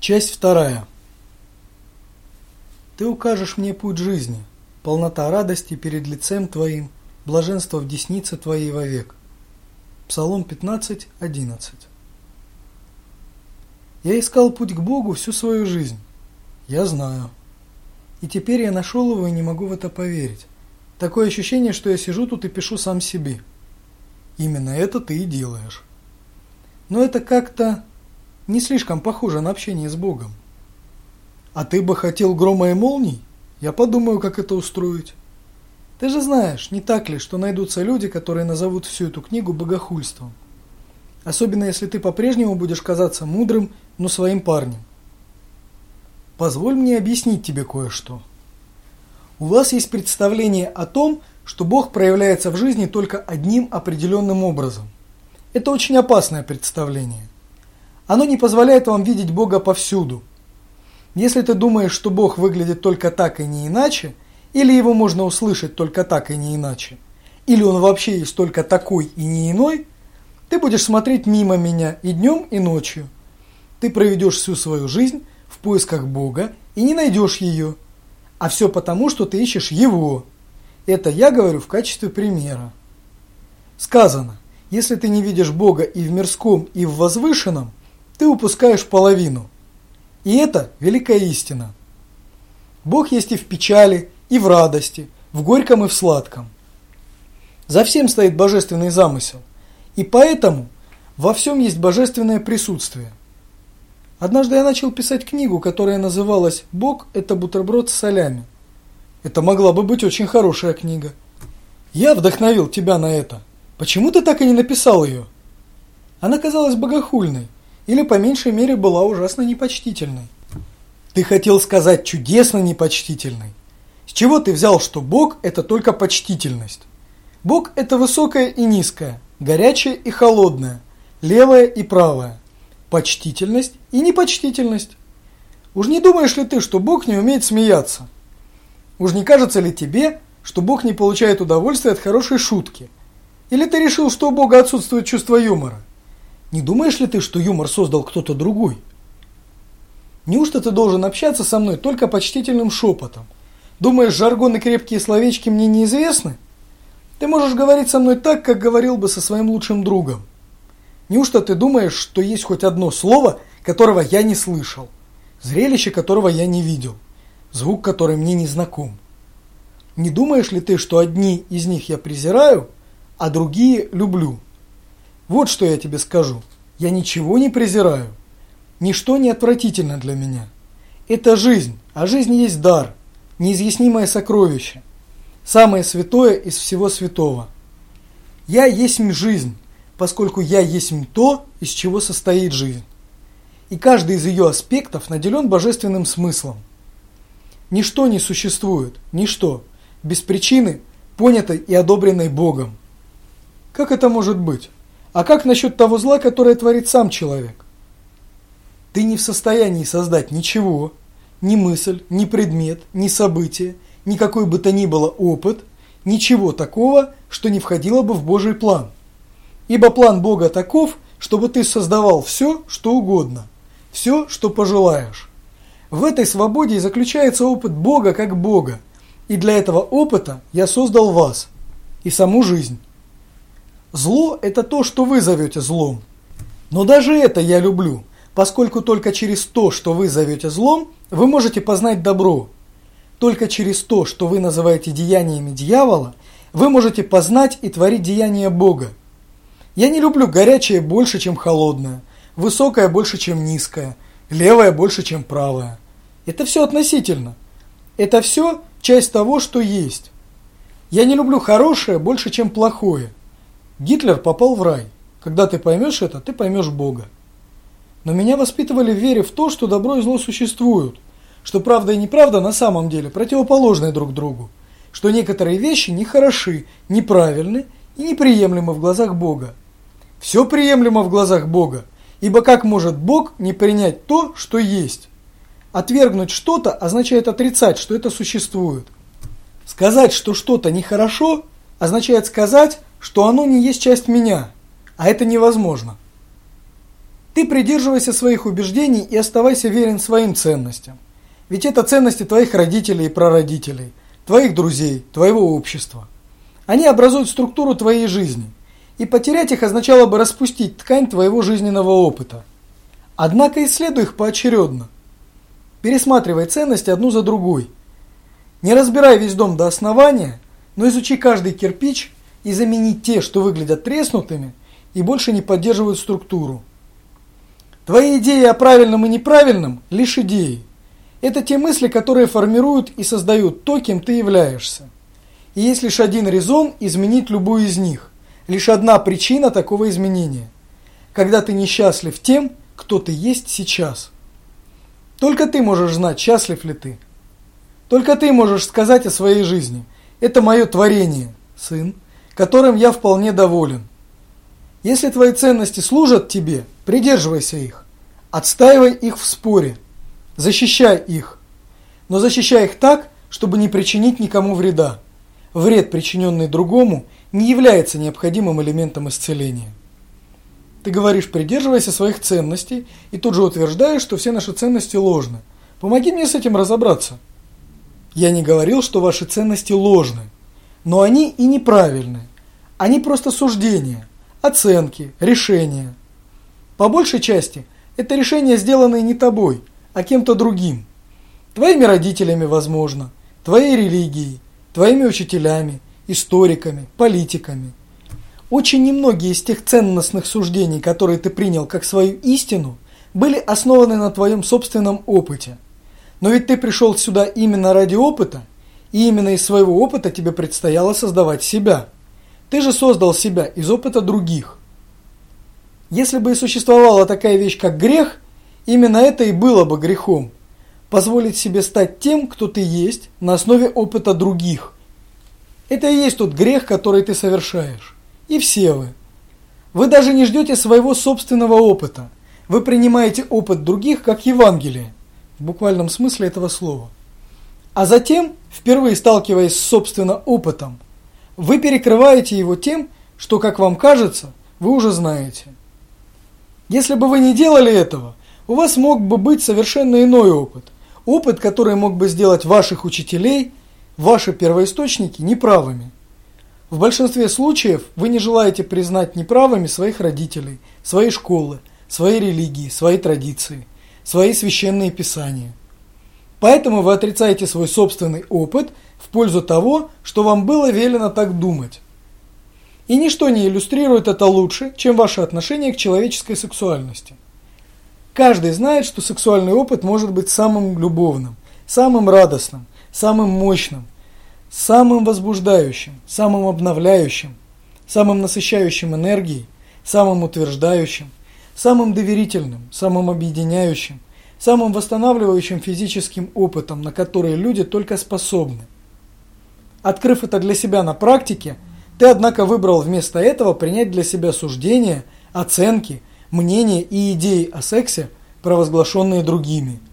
Часть вторая. Ты укажешь мне путь жизни, полнота радости перед лицем Твоим, блаженство в деснице Твоей вовек. Псалом 15, 11. Я искал путь к Богу всю свою жизнь. Я знаю. И теперь я нашел его и не могу в это поверить. Такое ощущение, что я сижу тут и пишу сам себе. Именно это ты и делаешь. Но это как-то не слишком похоже на общение с Богом. А ты бы хотел грома и молний? Я подумаю, как это устроить. Ты же знаешь, не так ли, что найдутся люди, которые назовут всю эту книгу богохульством. Особенно если ты по-прежнему будешь казаться мудрым, но своим парнем. Позволь мне объяснить тебе кое-что. У вас есть представление о том, что Бог проявляется в жизни только одним определенным образом. Это очень опасное представление. Оно не позволяет вам видеть Бога повсюду. Если ты думаешь, что Бог выглядит только так и не иначе, или его можно услышать только так и не иначе, или он вообще есть только такой и не иной, ты будешь смотреть мимо меня и днем, и ночью. Ты проведешь всю свою жизнь в поисках Бога и не найдешь ее. А все потому, что ты ищешь Его. Это я говорю в качестве примера. Сказано, если ты не видишь Бога и в мирском, и в возвышенном, ты упускаешь половину. И это великая истина. Бог есть и в печали, и в радости, в горьком и в сладком. За всем стоит божественный замысел. И поэтому во всем есть божественное присутствие. Однажды я начал писать книгу, которая называлась «Бог – это бутерброд с солями». Это могла бы быть очень хорошая книга. Я вдохновил тебя на это. Почему ты так и не написал ее? Она казалась богохульной, или по меньшей мере была ужасно непочтительной. Ты хотел сказать чудесно непочтительной. С чего ты взял, что Бог – это только почтительность? Бог – это высокое и низкое, горячее и холодное, левое и правое, почтительность и непочтительность. Уж не думаешь ли ты, что Бог не умеет смеяться? Уж не кажется ли тебе, что Бог не получает удовольствия от хорошей шутки? Или ты решил, что у Бога отсутствует чувство юмора? Не думаешь ли ты, что юмор создал кто-то другой? Неужто ты должен общаться со мной только почтительным шепотом? Думаешь, жаргон и крепкие словечки мне неизвестны? Ты можешь говорить со мной так, как говорил бы со своим лучшим другом. Неужто ты думаешь, что есть хоть одно слово, которого я не слышал, зрелище которого я не видел, звук, который мне не знаком? Не думаешь ли ты, что одни из них я презираю, а другие люблю? Вот что я тебе скажу. Я ничего не презираю. Ничто не отвратительно для меня. Это жизнь, а жизнь есть дар, неизъяснимое сокровище, самое святое из всего святого. Я есть жизнь, поскольку я есть то, из чего состоит жизнь. И каждый из ее аспектов наделен божественным смыслом. Ничто не существует, ничто, без причины, понятой и одобренной Богом. Как это может быть? А как насчет того зла, которое творит сам человек? Ты не в состоянии создать ничего, ни мысль, ни предмет, ни событие, никакой бы то ни было опыт, ничего такого, что не входило бы в Божий план. Ибо план Бога таков, чтобы ты создавал все, что угодно, все, что пожелаешь. В этой свободе и заключается опыт Бога как Бога, и для этого опыта я создал вас и саму жизнь. Зло – это то, что вы зовете злом. Но даже это я люблю, поскольку только через то, что вы зовете злом, вы можете познать добро. Только через то, что вы называете деяниями дьявола, вы можете познать и творить деяния Бога. Я не люблю горячее больше, чем холодное, высокое больше, чем низкое, левое больше, чем правое. Это все относительно. Это все часть того, что есть. Я не люблю хорошее больше, чем плохое. Гитлер попал в рай. Когда ты поймешь это, ты поймешь Бога. Но меня воспитывали в вере в то, что добро и зло существуют, что правда и неправда на самом деле противоположны друг другу, что некоторые вещи не хороши, неправильны и неприемлемы в глазах Бога. Все приемлемо в глазах Бога, ибо как может Бог не принять то, что есть? Отвергнуть что-то означает отрицать, что это существует. Сказать, что что-то нехорошо, означает сказать, что оно не есть часть меня, а это невозможно. Ты придерживайся своих убеждений и оставайся верен своим ценностям. Ведь это ценности твоих родителей и прародителей, твоих друзей, твоего общества. Они образуют структуру твоей жизни, и потерять их означало бы распустить ткань твоего жизненного опыта. Однако исследуй их поочередно. Пересматривай ценности одну за другой. Не разбирай весь дом до основания, но изучи каждый кирпич и замени те, что выглядят треснутыми и больше не поддерживают структуру. Твои идеи о правильном и неправильном – лишь идеи. Это те мысли, которые формируют и создают то, кем ты являешься. И есть лишь один резон изменить любую из них. Лишь одна причина такого изменения. Когда ты несчастлив тем, кто ты есть сейчас. Только ты можешь знать, счастлив ли ты. Только ты можешь сказать о своей жизни. Это мое творение, сын, которым я вполне доволен. Если твои ценности служат тебе, придерживайся их. Отстаивай их в споре. Защищай их. Но защищай их так, чтобы не причинить никому вреда. Вред, причиненный другому, не является необходимым элементом исцеления. Ты говоришь, придерживайся своих ценностей, и тут же утверждаешь, что все наши ценности ложны. Помоги мне с этим разобраться. Я не говорил, что ваши ценности ложны, но они и неправильны. Они просто суждения, оценки, решения. По большей части это решения, сделанные не тобой, а кем-то другим. Твоими родителями, возможно, твоей религией, твоими учителями, историками, политиками. Очень немногие из тех ценностных суждений, которые ты принял как свою истину, были основаны на твоем собственном опыте. Но ведь ты пришел сюда именно ради опыта, и именно из своего опыта тебе предстояло создавать себя. Ты же создал себя из опыта других. Если бы и существовала такая вещь, как грех, именно это и было бы грехом. Позволить себе стать тем, кто ты есть, на основе опыта других. Это и есть тот грех, который ты совершаешь. И все вы. Вы даже не ждете своего собственного опыта. Вы принимаете опыт других как Евангелие, в буквальном смысле этого слова. А затем, впервые сталкиваясь с собственно опытом, вы перекрываете его тем, что, как вам кажется, вы уже знаете. Если бы вы не делали этого, у вас мог бы быть совершенно иной опыт. Опыт, который мог бы сделать ваших учителей, ваши первоисточники неправыми. В большинстве случаев вы не желаете признать неправыми своих родителей, своей школы, своей религии, свои традиции, свои священные писания. Поэтому вы отрицаете свой собственный опыт в пользу того, что вам было велено так думать. И ничто не иллюстрирует это лучше, чем ваше отношение к человеческой сексуальности. Каждый знает, что сексуальный опыт может быть самым любовным, самым радостным, самым мощным, самым возбуждающим, самым обновляющим, самым насыщающим энергией, самым утверждающим, самым доверительным, самым объединяющим, самым восстанавливающим физическим опытом, на который люди только способны. Открыв это для себя на практике, ты, однако, выбрал вместо этого принять для себя суждения, оценки, мнения и идеи о сексе, провозглашенные другими –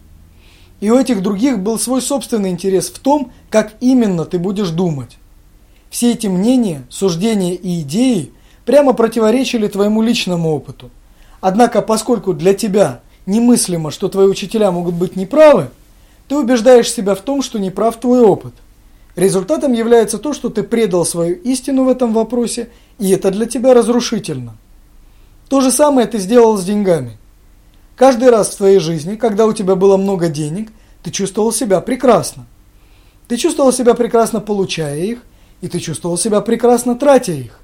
и у этих других был свой собственный интерес в том, как именно ты будешь думать. Все эти мнения, суждения и идеи прямо противоречили твоему личному опыту. Однако, поскольку для тебя немыслимо, что твои учителя могут быть неправы, ты убеждаешь себя в том, что неправ твой опыт. Результатом является то, что ты предал свою истину в этом вопросе, и это для тебя разрушительно. То же самое ты сделал с деньгами. Каждый раз в твоей жизни, когда у тебя было много денег, ты чувствовал себя прекрасно. Ты чувствовал себя прекрасно, получая их, и ты чувствовал себя прекрасно, тратя их.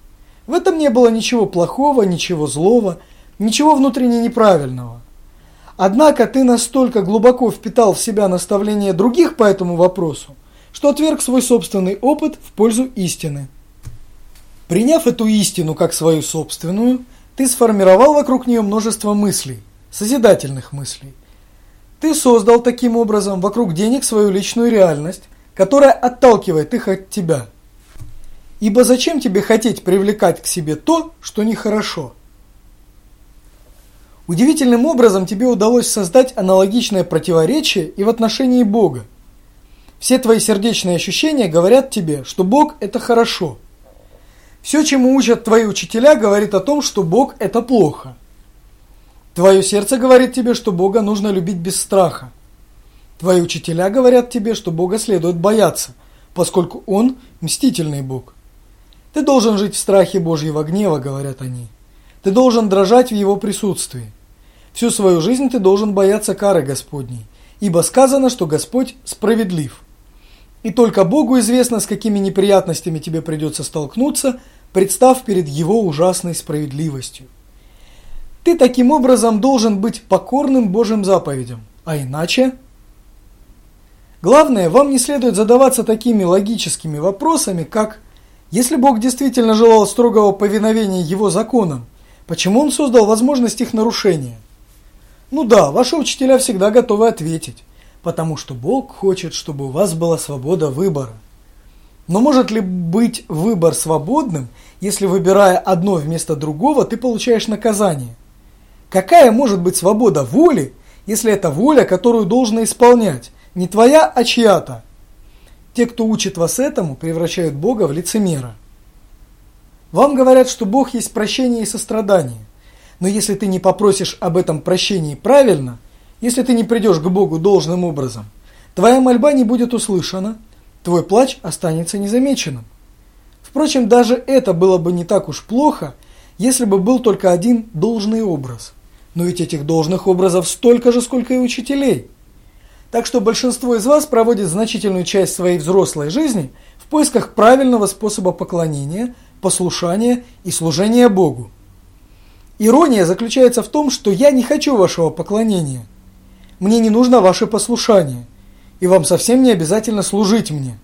В этом не было ничего плохого, ничего злого, ничего внутренне неправильного. Однако ты настолько глубоко впитал в себя наставления других по этому вопросу, что отверг свой собственный опыт в пользу истины. Приняв эту истину как свою собственную, ты сформировал вокруг нее множество мыслей – созидательных мыслей. Ты создал таким образом вокруг денег свою личную реальность, которая отталкивает их от тебя. Ибо зачем тебе хотеть привлекать к себе то, что нехорошо? Удивительным образом тебе удалось создать аналогичное противоречие и в отношении Бога. Все твои сердечные ощущения говорят тебе, что Бог – это хорошо. Все, чему учат твои учителя, говорит о том, что Бог – это плохо. Твое сердце говорит тебе, что Бога нужно любить без страха. Твои учителя говорят тебе, что Бога следует бояться, поскольку Он – мстительный Бог. Ты должен жить в страхе Божьего гнева, говорят они. Ты должен дрожать в Его присутствии. Всю свою жизнь ты должен бояться кары Господней, ибо сказано, что Господь справедлив. И только Богу известно, с какими неприятностями тебе придется столкнуться, представ перед Его ужасной справедливостью. Ты таким образом должен быть покорным Божьим заповедям, а иначе... Главное, вам не следует задаваться такими логическими вопросами, как «Если Бог действительно желал строгого повиновения Его законам, почему Он создал возможность их нарушения?» Ну да, ваши учителя всегда готовы ответить, потому что Бог хочет, чтобы у вас была свобода выбора. Но может ли быть выбор свободным, если выбирая одно вместо другого, ты получаешь наказание? Какая может быть свобода воли, если это воля, которую должно исполнять, не твоя, а чья-то? Те, кто учит вас этому, превращают Бога в лицемера. Вам говорят, что Бог есть прощение и сострадание. Но если ты не попросишь об этом прощении правильно, если ты не придешь к Богу должным образом, твоя мольба не будет услышана, твой плач останется незамеченным. Впрочем, даже это было бы не так уж плохо, если бы был только один должный образ – но ведь этих должных образов столько же, сколько и учителей. Так что большинство из вас проводит значительную часть своей взрослой жизни в поисках правильного способа поклонения, послушания и служения Богу. Ирония заключается в том, что я не хочу вашего поклонения. Мне не нужно ваше послушание, и вам совсем не обязательно служить мне.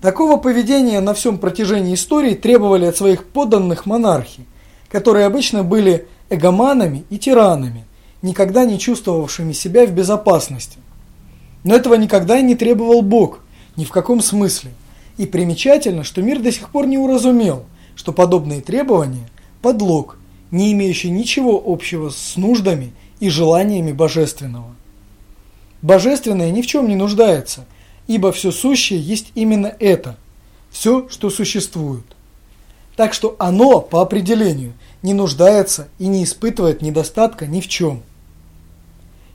Такого поведения на всем протяжении истории требовали от своих подданных монархи, которые обычно были эгоманами и тиранами, никогда не чувствовавшими себя в безопасности. Но этого никогда не требовал Бог, ни в каком смысле. И примечательно, что мир до сих пор не уразумел, что подобные требования – подлог, не имеющий ничего общего с нуждами и желаниями Божественного. Божественное ни в чем не нуждается, ибо все сущее есть именно это, все, что существует. Так что оно, по определению, не нуждается и не испытывает недостатка ни в чем.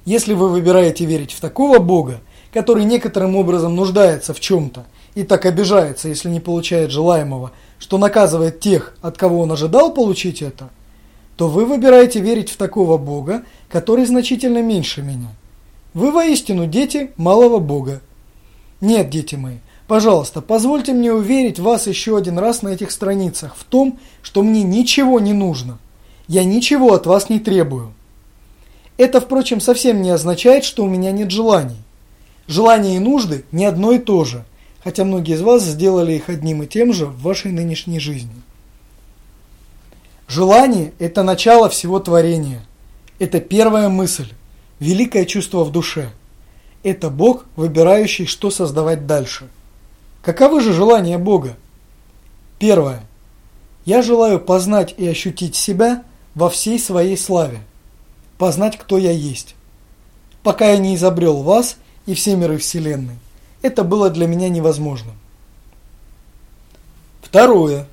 Если вы выбираете верить в такого Бога, который некоторым образом нуждается в чем-то и так обижается, если не получает желаемого, что наказывает тех, от кого он ожидал получить это, то вы выбираете верить в такого Бога, который значительно меньше меня. Вы воистину дети малого Бога. Нет, дети мои, Пожалуйста, позвольте мне уверить вас еще один раз на этих страницах в том, что мне ничего не нужно. Я ничего от вас не требую. Это, впрочем, совсем не означает, что у меня нет желаний. Желания и нужды не одно и то же, хотя многие из вас сделали их одним и тем же в вашей нынешней жизни. Желание – это начало всего творения. Это первая мысль, великое чувство в душе. Это Бог, выбирающий, что создавать дальше – Каковы же желания Бога? Первое. Я желаю познать и ощутить себя во всей своей славе. Познать, кто я есть. Пока я не изобрел вас и все миры Вселенной, это было для меня невозможно. Второе.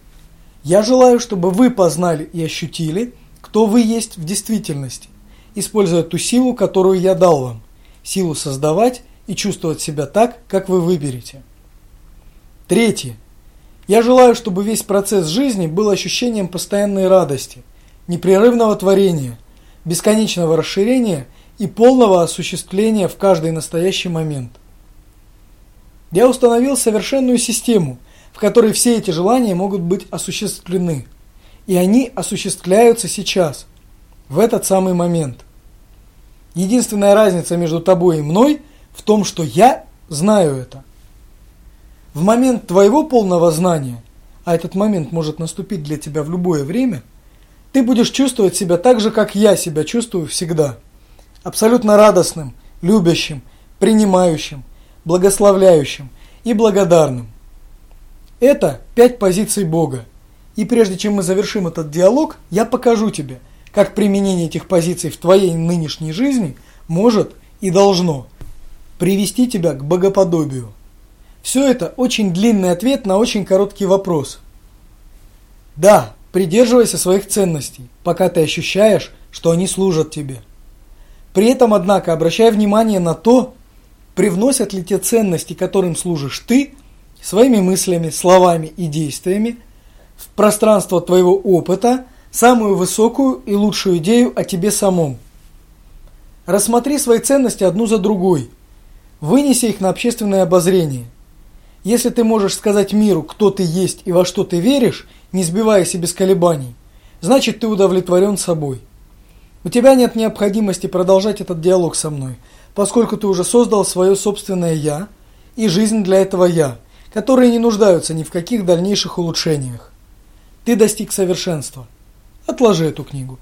Я желаю, чтобы вы познали и ощутили, кто вы есть в действительности, используя ту силу, которую я дал вам, силу создавать и чувствовать себя так, как вы выберете. Третье. Я желаю, чтобы весь процесс жизни был ощущением постоянной радости, непрерывного творения, бесконечного расширения и полного осуществления в каждый настоящий момент. Я установил совершенную систему, в которой все эти желания могут быть осуществлены. И они осуществляются сейчас, в этот самый момент. Единственная разница между тобой и мной в том, что я знаю это. В момент твоего полного знания, а этот момент может наступить для тебя в любое время, ты будешь чувствовать себя так же, как я себя чувствую всегда. Абсолютно радостным, любящим, принимающим, благословляющим и благодарным. Это пять позиций Бога. И прежде чем мы завершим этот диалог, я покажу тебе, как применение этих позиций в твоей нынешней жизни может и должно привести тебя к богоподобию. Все это очень длинный ответ на очень короткий вопрос. Да, придерживайся своих ценностей, пока ты ощущаешь, что они служат тебе. При этом, однако, обращай внимание на то, привносят ли те ценности, которым служишь ты, своими мыслями, словами и действиями в пространство твоего опыта самую высокую и лучшую идею о тебе самом. Рассмотри свои ценности одну за другой. Вынеси их на общественное обозрение. Если ты можешь сказать миру, кто ты есть и во что ты веришь, не сбиваясь и без колебаний, значит ты удовлетворен собой. У тебя нет необходимости продолжать этот диалог со мной, поскольку ты уже создал свое собственное «я» и жизнь для этого «я», которые не нуждаются ни в каких дальнейших улучшениях. Ты достиг совершенства. Отложи эту книгу.